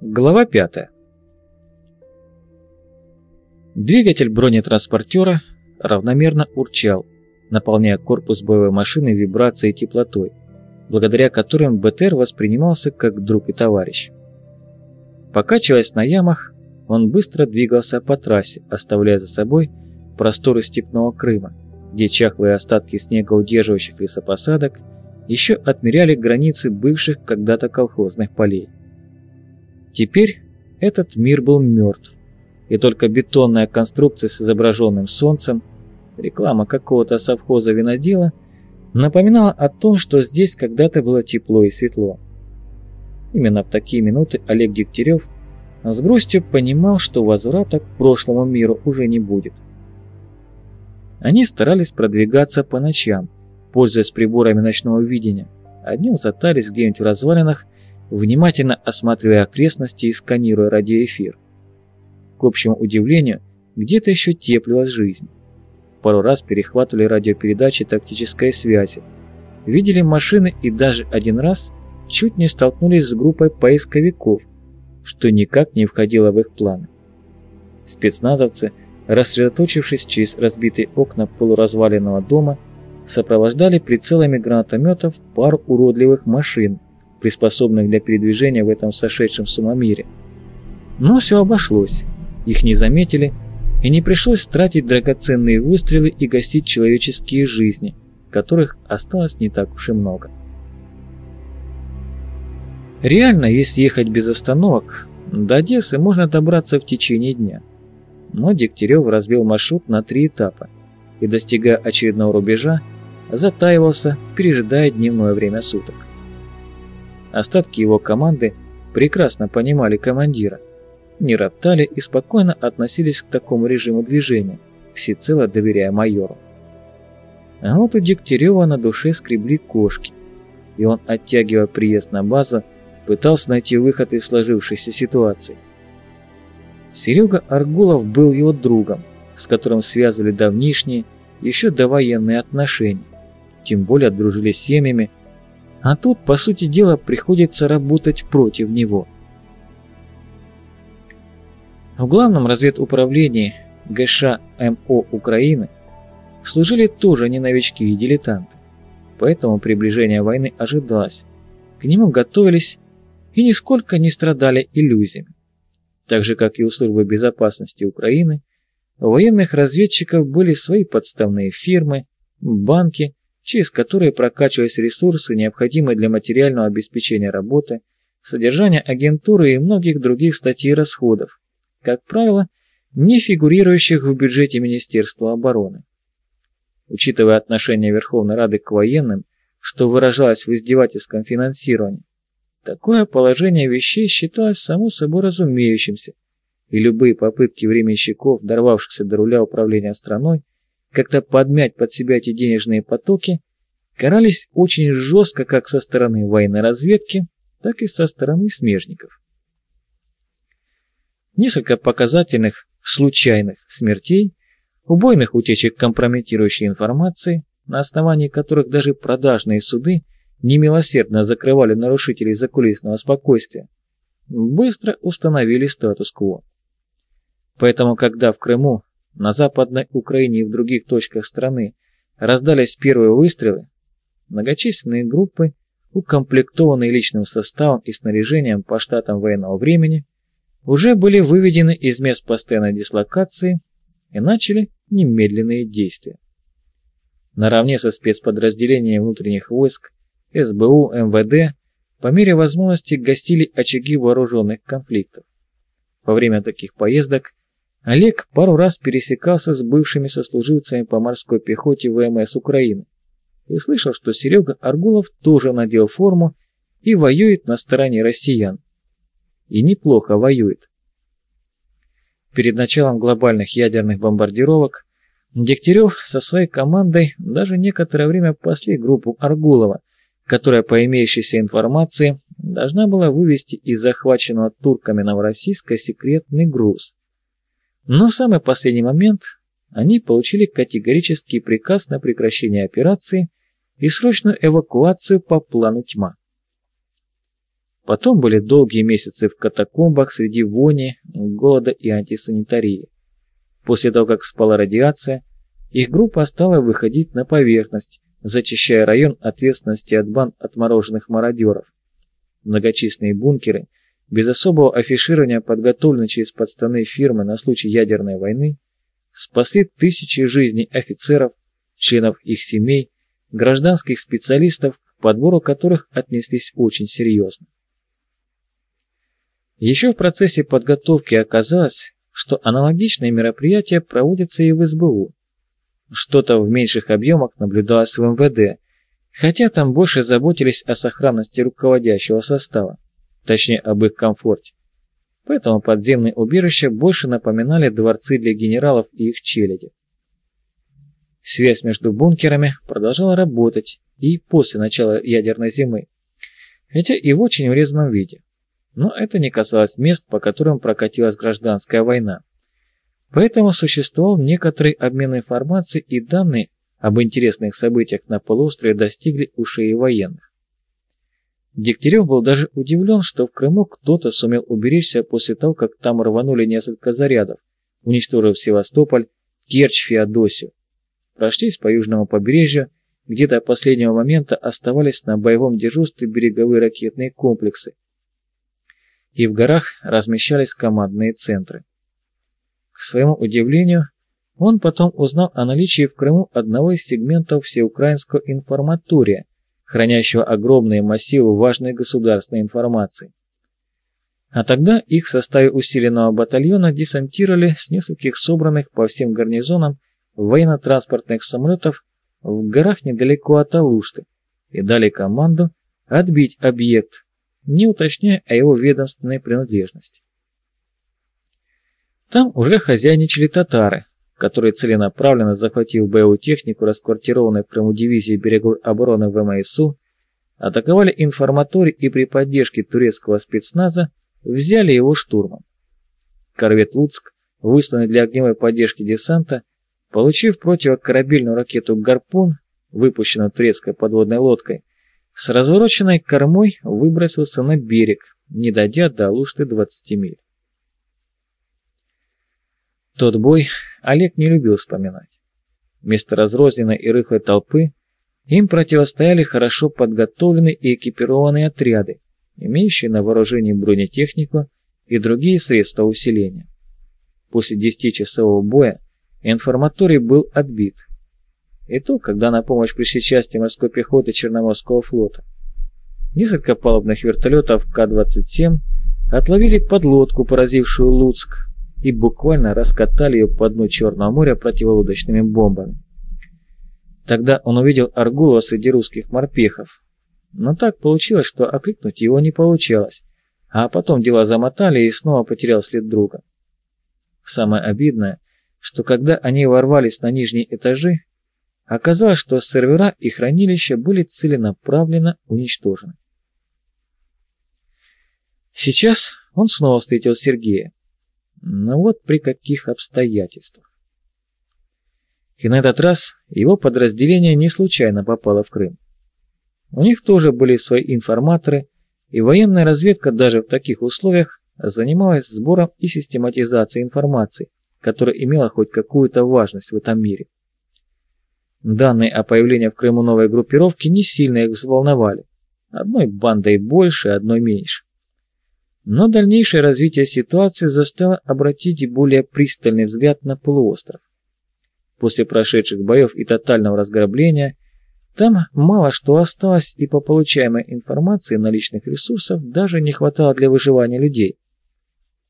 Глава 5. Двигатель бронетранспортера равномерно урчал, наполняя корпус боевой машины вибрацией и теплотой, благодаря которым БТР воспринимался как друг и товарищ. Покачиваясь на ямах, он быстро двигался по трассе, оставляя за собой просторы степного Крыма, где чахлые остатки снегоудерживающих лесопосадок еще отмеряли границы бывших когда-то колхозных полей. Теперь этот мир был мертв, и только бетонная конструкция с изображенным солнцем, реклама какого-то совхоза винодела, напоминала о том, что здесь когда-то было тепло и светло. Именно в такие минуты Олег Дегтярев с грустью понимал, что возврата к прошлому миру уже не будет. Они старались продвигаться по ночам, пользуясь приборами ночного видения. Одни затались где-нибудь в развалинах, внимательно осматривая окрестности и сканируя радиоэфир. К общему удивлению, где-то еще теплилась жизнь. Пару раз перехватывали радиопередачи тактической связи, видели машины и даже один раз чуть не столкнулись с группой поисковиков, что никак не входило в их планы. Спецназовцы, рассредоточившись через разбитые окна полуразваленного дома, сопровождали прицелами гранатометов пару уродливых машин, приспособленных для передвижения в этом сошедшем с ума мире. Но все обошлось, их не заметили, и не пришлось тратить драгоценные выстрелы и гасить человеческие жизни, которых осталось не так уж и много. Реально, если ехать без остановок, до Одессы можно добраться в течение дня. Но Дегтярев разбил маршрут на три этапа и, достигая очередного рубежа, затаивался, пережидая дневное время суток. Остатки его команды прекрасно понимали командира, не роптали и спокойно относились к такому режиму движения, всецело доверяя майору. А вот у Дегтярева на душе скребли кошки, и он, оттягивая приезд на базу, пытался найти выход из сложившейся ситуации. Серега Аргулов был его другом, с которым связывали давнишние, еще довоенные отношения, тем более дружили с семьями, а тут, по сути дела, приходится работать против него. В главном разведуправлении ГШ МО Украины служили тоже не новички и дилетанты, поэтому приближение войны ожидалось, к нему готовились и нисколько не страдали иллюзиями. Так же, как и у службы безопасности Украины, у военных разведчиков были свои подставные фирмы, банки через которые прокачивались ресурсы, необходимые для материального обеспечения работы, содержания агентуры и многих других статей расходов, как правило, не фигурирующих в бюджете Министерства обороны. Учитывая отношение Верховной Рады к военным, что выражалось в издевательском финансировании, такое положение вещей считалось само собой разумеющимся, и любые попытки временщиков, дорвавшихся до руля управления страной, как-то подмять под себя эти денежные потоки, карались очень жестко как со стороны военной разведки, так и со стороны смежников. Несколько показательных случайных смертей, убойных утечек компрометирующей информации, на основании которых даже продажные суды немилосердно закрывали нарушителей закулисного спокойствия, быстро установили статус-кво. Поэтому, когда в Крыму на Западной Украине и в других точках страны раздались первые выстрелы, многочисленные группы, укомплектованные личным составом и снаряжением по штатам военного времени, уже были выведены из мест постоянной дислокации и начали немедленные действия. Наравне со спецподразделениями внутренних войск, СБУ, МВД по мере возможности гасили очаги вооруженных конфликтов. Во время таких поездок Олег пару раз пересекался с бывшими сослуживцами по морской пехоте ВМС Украины и слышал, что Серега Аргулов тоже надел форму и воюет на стороне россиян. И неплохо воюет. Перед началом глобальных ядерных бомбардировок Дегтярев со своей командой даже некоторое время пасли группу Аргулова, которая по имеющейся информации должна была вывести из захваченного турками Новороссийска секретный груз – но в самый последний момент они получили категорический приказ на прекращение операции и срочную эвакуацию по плану «Тьма». Потом были долгие месяцы в катакомбах среди вони, голода и антисанитарии. После того, как спала радиация, их группа стала выходить на поверхность, зачищая район ответственности от банд отмороженных мародеров. Многочисленные бункеры, без особого афиширования, подготовленные через подставные фирмы на случай ядерной войны, спасли тысячи жизней офицеров, членов их семей, гражданских специалистов, к подбору которых отнеслись очень серьезно. Еще в процессе подготовки оказалось, что аналогичные мероприятия проводятся и в СБУ. Что-то в меньших объемах наблюдалось в МВД, хотя там больше заботились о сохранности руководящего состава, точнее об их комфорте. Поэтому подземные убежища больше напоминали дворцы для генералов и их челяди. Связь между бункерами продолжала работать и после начала ядерной зимы, хотя и в очень урезанном виде. Но это не касалось мест, по которым прокатилась гражданская война. Поэтому существовал некоторый обмен информацией и данные об интересных событиях на полуострове достигли ушей военных. Дегтярев был даже удивлен, что в Крыму кто-то сумел уберечься после того, как там рванули несколько зарядов, уничтожив Севастополь, Керчь, Феодосию. Прошлись по южному побережью, где до последнего момента оставались на боевом дежурстве береговые ракетные комплексы. И в горах размещались командные центры. К своему удивлению, он потом узнал о наличии в Крыму одного из сегментов всеукраинского информатория, хранящего огромные массивы важной государственной информации. А тогда их в составе усиленного батальона десантировали с нескольких собранных по всем гарнизонам военно-транспортных самолетов в горах недалеко от Алушты и дали команду отбить объект, не уточняя о его ведомственной принадлежности. Там уже хозяйничали татары, которые целенаправленно, захватив боевую технику, расквартированной в Крыму дивизии береговой обороны ВМСУ, атаковали информаторий и при поддержке турецкого спецназа взяли его штурмом. Корвет «Луцк», высланный для огневой поддержки десанта, получив противокорабельную ракету «Гарпун», выпущенную турецкой подводной лодкой, с развороченной кормой выбросился на берег, не дойдя до Алушты 20 миль. Тот бой Олег не любил вспоминать. Вместо разрозненной и рыхлой толпы им противостояли хорошо подготовленные и экипированные отряды, имеющие на вооружении бронетехнику и другие средства усиления. После 10-часового боя информаторий был отбит. И то, когда на помощь пришли части морской пехоты Черноморского флота. Несколько палубных вертолетов К-27 отловили подлодку, поразившую Луцк, и буквально раскатали ее по дну Черного моря противолодочными бомбами. Тогда он увидел Аргулова среди русских морпехов. Но так получилось, что окликнуть его не получалось, а потом дела замотали и снова потерял след друга. Самое обидное, что когда они ворвались на нижние этажи, оказалось, что сервера и хранилища были целенаправленно уничтожены. Сейчас он снова встретил Сергея. Но вот при каких обстоятельствах. И на этот раз его подразделение не случайно попало в Крым. У них тоже были свои информаторы, и военная разведка даже в таких условиях занималась сбором и систематизацией информации, которая имела хоть какую-то важность в этом мире. Данные о появлении в Крыму новой группировки не сильно их взволновали. Одной бандой больше, одной меньше. Но дальнейшее развитие ситуации заставило обратить более пристальный взгляд на полуостров. После прошедших боев и тотального разграбления там мало что осталось, и по получаемой информации наличных ресурсов даже не хватало для выживания людей.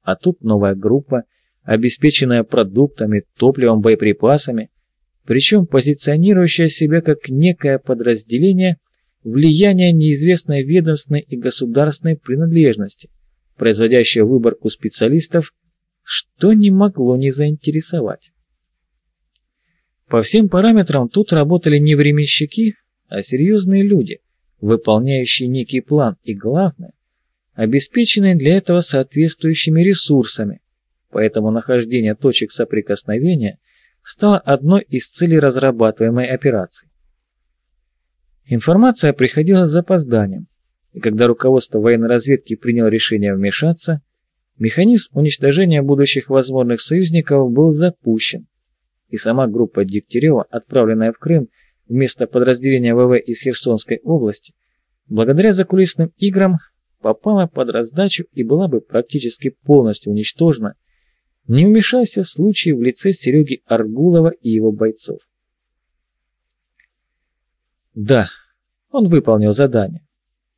А тут новая группа, обеспеченная продуктами, топливом, боеприпасами, причем позиционирующая себя как некое подразделение влияния неизвестной ведомственной и государственной принадлежности – производящая выборку специалистов, что не могло не заинтересовать. По всем параметрам тут работали не временщики, а серьезные люди, выполняющие некий план и, главное, обеспеченные для этого соответствующими ресурсами, поэтому нахождение точек соприкосновения стало одной из целей разрабатываемой операции. Информация приходила с запозданием, и когда руководство военной разведки приняло решение вмешаться, механизм уничтожения будущих возможных союзников был запущен, и сама группа Дегтярева, отправленная в Крым вместо подразделения ВВ из Херсонской области, благодаря закулисным играм попала под раздачу и была бы практически полностью уничтожена, не вмешайся случай в лице Сереги Аргулова и его бойцов. Да, он выполнил задание.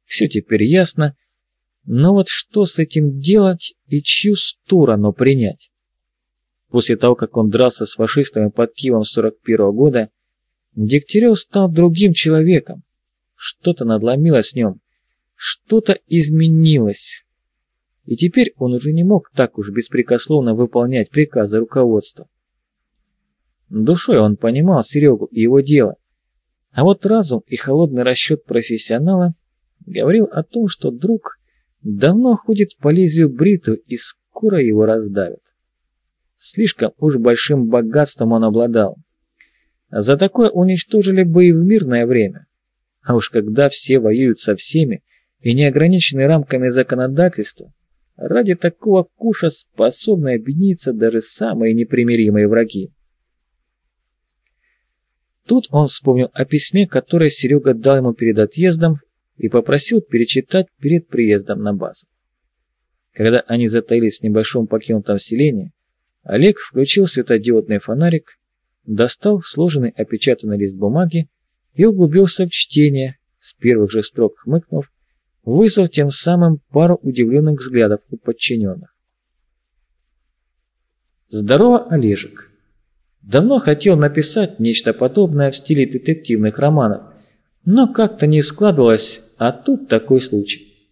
Все теперь ясно, но вот что с этим делать и чью сторону принять? После того, как он дрался с фашистами под Киевом 41 -го года, Дегтярев стал другим человеком. Что-то надломилось в нем, что-то изменилось. И теперь он уже не мог так уж беспрекословно выполнять приказы руководства. Душой он понимал Серегу и его дело, а вот разум и холодный расчет профессионала говорил о том, что друг давно ходит по лезвию бритвы и скоро его раздавят. Слишком уж большим богатством он обладал. За такое уничтожили бы и в мирное время. А уж когда все воюют со всеми и не ограничены рамками законодательства, ради такого куша способны объединиться даже самые непримиримые враги. Тут он вспомнил о письме, которое Серега дал ему перед отъездом и попросил перечитать перед приездом на базу. Когда они затаились в небольшом покинутом селении, Олег включил светодиодный фонарик, достал сложенный опечатанный лист бумаги и углубился в чтение, с первых же строк хмыкнув, вызвав тем самым пару удивленных взглядов у подчиненных. «Здорово, Олежек!» Давно хотел написать нечто подобное в стиле детективных романов, но как-то не складывалось, а тут такой случай.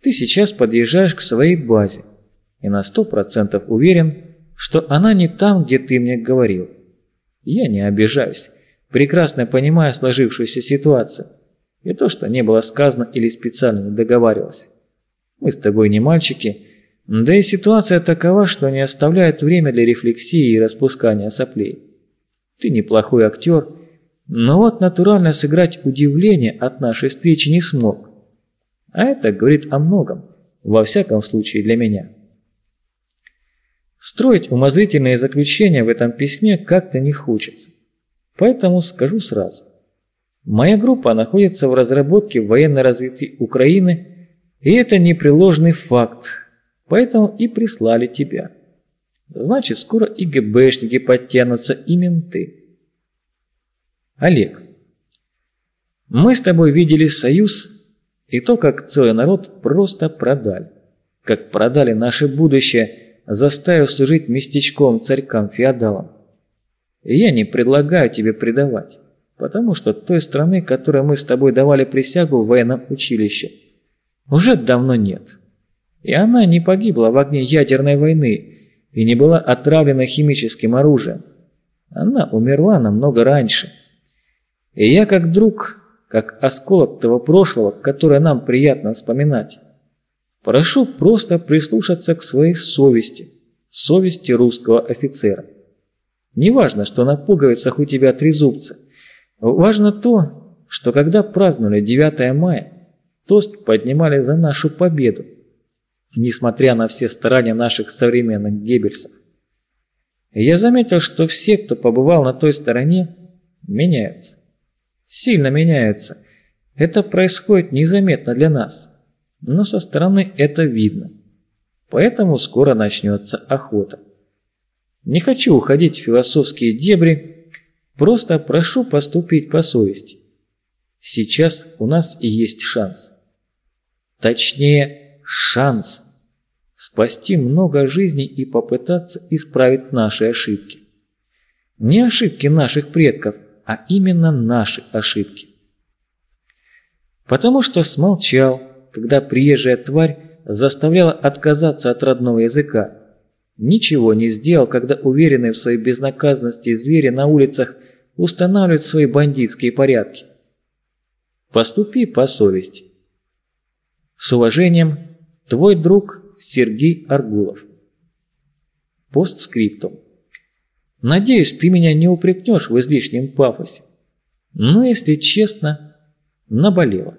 Ты сейчас подъезжаешь к своей базе и на сто процентов уверен, что она не там, где ты мне говорил. Я не обижаюсь, прекрасно понимая сложившуюся ситуацию и то, что не было сказано или специально не договаривалось. Мы с тобой не мальчики, да и ситуация такова, что не оставляет время для рефлексии и распускания соплей. Ты неплохой актер, но вот натурально сыграть удивление от нашей встречи не смог. А это говорит о многом, во всяком случае для меня. Строить умозрительные заключения в этом письме как-то не хочется. Поэтому скажу сразу. Моя группа находится в разработке военной разведки Украины, и это непреложный факт, Поэтому и прислали тебя. Значит, скоро и ГБшники подтянутся, и менты. Олег, мы с тобой видели союз и то, как целый народ просто продали. Как продали наше будущее, заставив служить местечком царькам-феодалам. Я не предлагаю тебе предавать, потому что той страны, которой мы с тобой давали присягу в военном училище, уже давно нет и она не погибла в огне ядерной войны и не была отравлена химическим оружием. Она умерла намного раньше. И я как друг, как осколок того прошлого, которое нам приятно вспоминать, прошу просто прислушаться к своей совести, совести русского офицера. Не важно, что на пуговицах у тебя три. Важно то, что когда праздновали 9 мая, тост поднимали за нашу победу несмотря на все старания наших современных Геббельсов. я заметил, что все, кто побывал на той стороне, меняются. Сильно меняются. Это происходит незаметно для нас, но со стороны это видно. Поэтому скоро начнется охота. Не хочу уходить в философские дебри, просто прошу поступить по совести. Сейчас у нас и есть шанс. Точнее, шанс спасти много жизней и попытаться исправить наши ошибки. Не ошибки наших предков, а именно наши ошибки. Потому что смолчал, когда приезжая тварь заставляла отказаться от родного языка. Ничего не сделал, когда уверенные в своей безнаказанности звери на улицах устанавливают свои бандитские порядки. Поступи по совести. С уважением, Твой друг Сергей Аргулов. Постскриптум. Надеюсь, ты меня не упрекнешь в излишнем пафосе. Но, если честно, наболело.